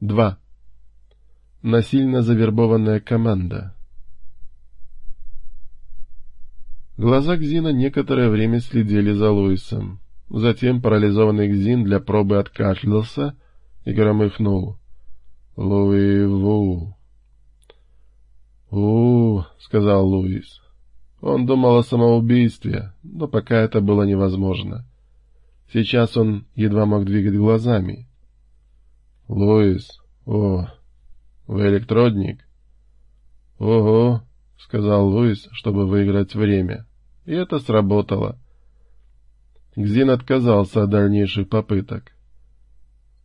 2. Насильно завербованная команда. Глаза Гзина некоторое время следили за Луисом. Затем парализованный Гзин для пробы откашлялся и громыхнул. «Луи Ву!» «У, — сказал Луис. Он думал о самоубийстве, но пока это было невозможно. Сейчас он едва мог двигать глазами. «Луис, о, вы электродник?» «Ого», — сказал Луис, чтобы выиграть время. И это сработало. Гзин отказался от дальнейших попыток.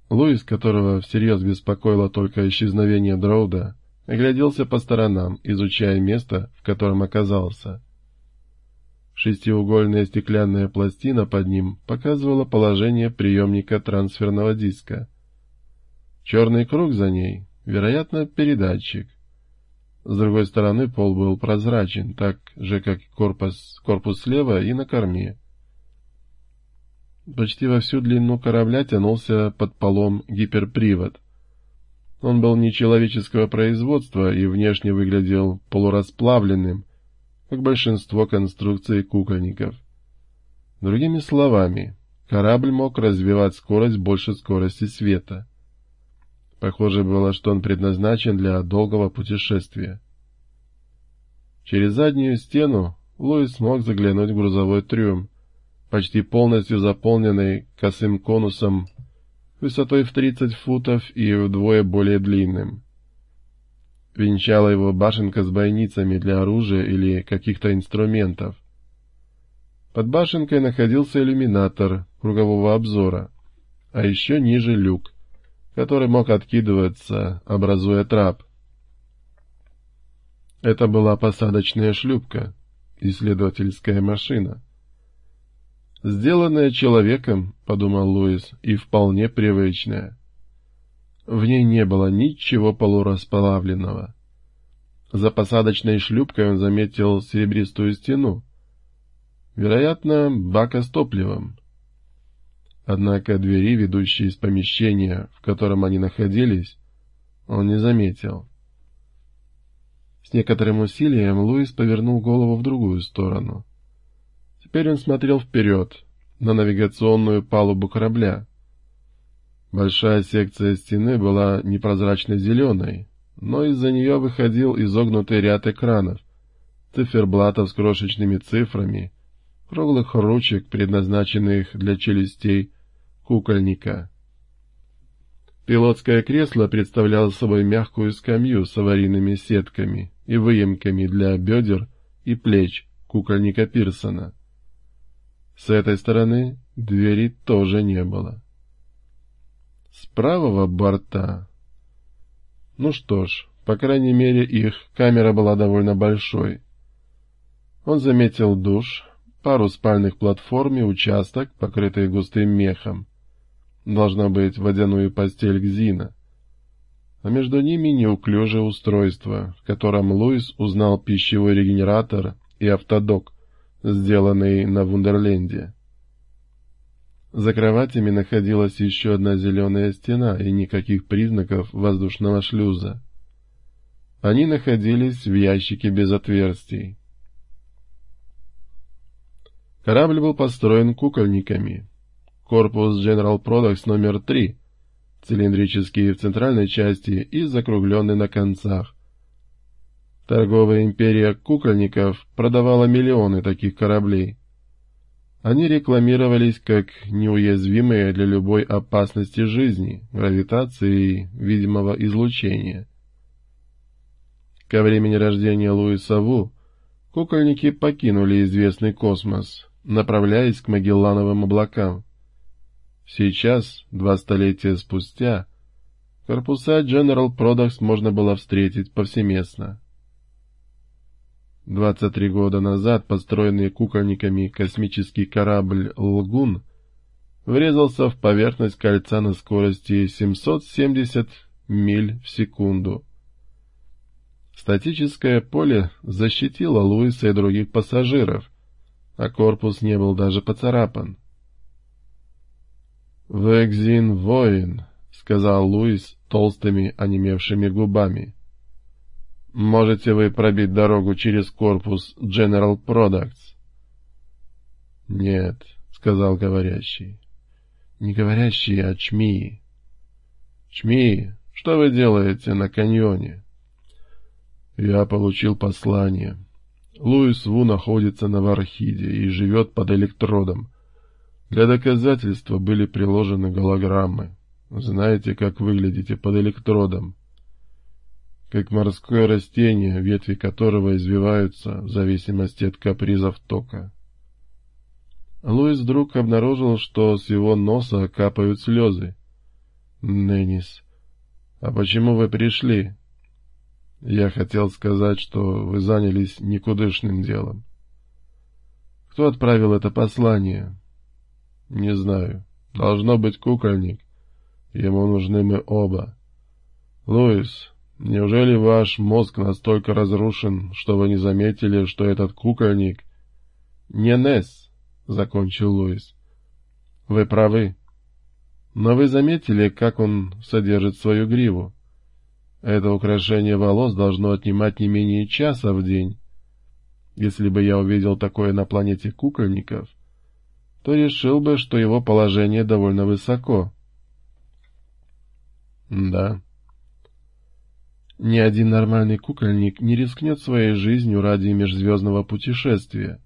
Луис, которого всерьез беспокоило только исчезновение Дроуда, огляделся по сторонам, изучая место, в котором оказался. Шестиугольная стеклянная пластина под ним показывала положение приемника трансферного диска. Черный круг за ней, вероятно, передатчик. С другой стороны пол был прозрачен, так же, как корпус, корпус слева и на корме. Почти во всю длину корабля тянулся под полом гиперпривод. Он был нечеловеческого производства и внешне выглядел полурасплавленным, как большинство конструкций кукольников. Другими словами, корабль мог развивать скорость больше скорости света. Похоже было, что он предназначен для долгого путешествия. Через заднюю стену Луис смог заглянуть в грузовой трюм, почти полностью заполненный косым конусом высотой в 30 футов и вдвое более длинным. Венчала его башенка с бойницами для оружия или каких-то инструментов. Под башенкой находился иллюминатор кругового обзора, а еще ниже люк, который мог откидываться, образуя трап. Это была посадочная шлюпка, исследовательская машина. «Сделанная человеком», — подумал Луис, — «и вполне привычная». В ней не было ничего полурасплавленного. За посадочной шлюпкой он заметил серебристую стену. Вероятно, бака с топливом. Однако двери, ведущие из помещения, в котором они находились, он не заметил. С некоторым усилием Луис повернул голову в другую сторону. Теперь он смотрел вперед, на навигационную палубу корабля. Большая секция стены была непрозрачно зеленой, но из-за нее выходил изогнутый ряд экранов, циферблатов с крошечными цифрами, круглых ручек, предназначенных для челюстей кукольника. Пилотское кресло представляло собой мягкую скамью с аварийными сетками и выемками для бедер и плеч кукольника Пирсона. С этой стороны двери тоже не было. С правого борта... Ну что ж, по крайней мере, их камера была довольно большой. Он заметил душ, пару спальных платформ и участок, покрытый густым мехом. Должна быть водяную постель Гзина. А между ними неуклюжее устройство, в котором Луис узнал пищевой регенератор и автодок, сделанный на Вундерленде. За кроватями находилась еще одна зеленая стена и никаких признаков воздушного шлюза. Они находились в ящике без отверстий. Корабль был построен кукольниками. Корпус General Products номер 3, цилиндрический в центральной части и закругленный на концах. Торговая империя кукольников продавала миллионы таких кораблей. Они рекламировались как неуязвимые для любой опасности жизни, гравитации и видимого излучения. Ко времени рождения Луиса Ву кукольники покинули известный космос, направляясь к Магеллановым облакам. Сейчас, два столетия спустя, корпуса General Products можно было встретить повсеместно. 23 года назад построенный кукольниками космический корабль «Лгун» врезался в поверхность кольца на скорости 770 миль в секунду. Статическое поле защитило Луиса и других пассажиров, а корпус не был даже поцарапан. «Векзин воин», — сказал Луис толстыми онемевшими губами. «Можете вы пробить дорогу через корпус General Products?» «Нет», — сказал говорящий. «Не говорящий, а Чмии». «Чмии, что вы делаете на каньоне?» «Я получил послание. Луис Ву находится на Вархиде и живет под электродом. Для доказательства были приложены голограммы. Знаете, как выглядите под электродом? Как морское растение, ветви которого извиваются в зависимости от капризов тока. Луис вдруг обнаружил, что с его носа капают слезы. «Неннис, а почему вы пришли?» «Я хотел сказать, что вы занялись никудышным делом». «Кто отправил это послание?» «Не знаю. Должно быть кукольник. Ему нужны мы оба. Луис, неужели ваш мозг настолько разрушен, что вы не заметили, что этот кукольник... Не Несс, — закончил Луис. Вы правы. Но вы заметили, как он содержит свою гриву? Это украшение волос должно отнимать не менее часа в день. Если бы я увидел такое на планете кукольников, то решил бы, что его положение довольно высоко. Да. Ни один нормальный кукольник не рискнет своей жизнью ради межзвездного путешествия.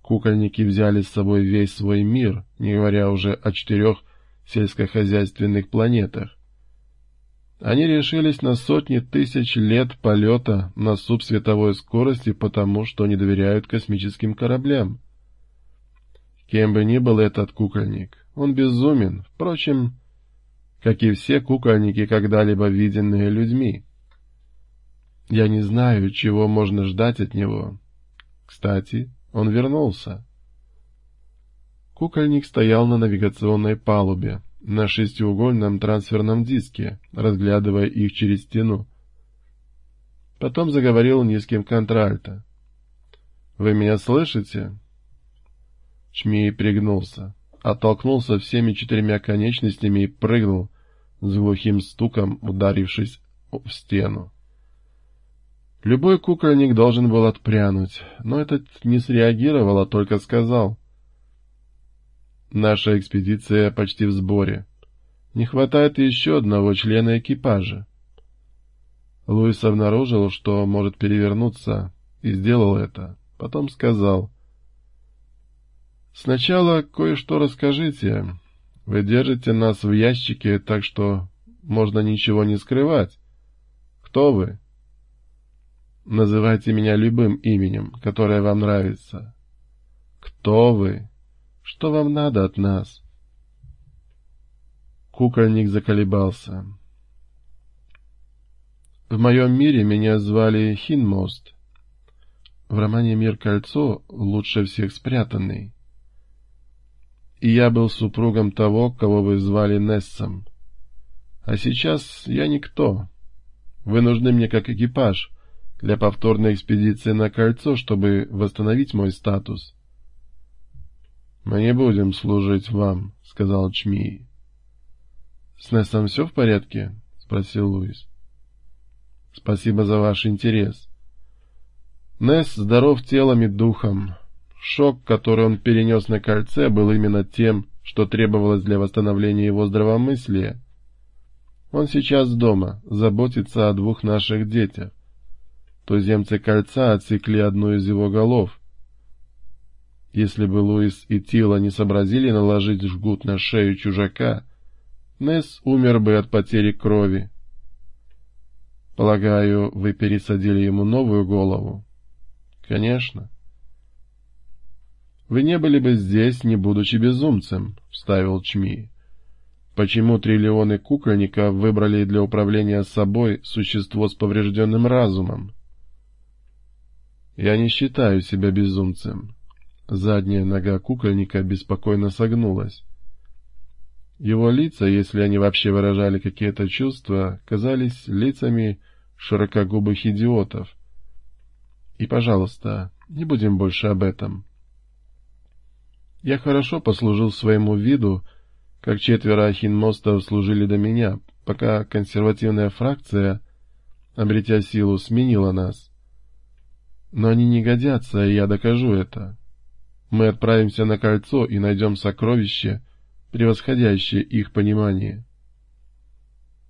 Кукольники взяли с собой весь свой мир, не говоря уже о четырех сельскохозяйственных планетах. Они решились на сотни тысяч лет полета на субсветовой скорости потому, что не доверяют космическим кораблям. Кем бы ни был этот кукольник, он безумен, впрочем, как и все кукольники, когда-либо виденные людьми. Я не знаю, чего можно ждать от него. Кстати, он вернулся. Кукольник стоял на навигационной палубе, на шестиугольном трансферном диске, разглядывая их через стену. Потом заговорил низким контральто. «Вы меня слышите?» Чмей пригнулся, оттолкнулся всеми четырьмя конечностями и прыгнул, с глухим стуком ударившись в стену. Любой кукольник должен был отпрянуть, но этот не среагировал, а только сказал. «Наша экспедиция почти в сборе. Не хватает еще одного члена экипажа». Луис обнаружил, что может перевернуться, и сделал это. Потом сказал. «Сначала кое-что расскажите. Вы держите нас в ящике, так что можно ничего не скрывать. Кто вы? Называйте меня любым именем, которое вам нравится. Кто вы? Что вам надо от нас? Кукольник заколебался. В моем мире меня звали Хинмост. В романе «Мир кольцо» лучше всех спрятанный и я был супругом того, кого вы звали Нессом. А сейчас я никто. Вы нужны мне как экипаж для повторной экспедиции на кольцо, чтобы восстановить мой статус. — Мы не будем служить вам, — сказал Чмии. — С Нессом все в порядке? — спросил Луис. — Спасибо за ваш интерес. Несс здоров телом и духом. Шок, который он перенес на кольце, был именно тем, что требовалось для восстановления его здравомыслия. Он сейчас дома, заботится о двух наших детях. Туземцы кольца отсекли одну из его голов. Если бы Луис и Тила не сообразили наложить жгут на шею чужака, Несс умер бы от потери крови. Полагаю, вы пересадили ему новую голову? Конечно. Вы не были бы здесь, не будучи безумцем, — вставил Чми. Почему триллионы кукольников выбрали для управления собой существо с поврежденным разумом? Я не считаю себя безумцем. Задняя нога кукольника беспокойно согнулась. Его лица, если они вообще выражали какие-то чувства, казались лицами широкогубых идиотов. И, пожалуйста, не будем больше об этом. Я хорошо послужил своему виду, как четверо ахинмостов служили до меня, пока консервативная фракция, обретя силу, сменила нас. Но они не годятся, и я докажу это. Мы отправимся на кольцо и найдем сокровища, превосходящее их понимание.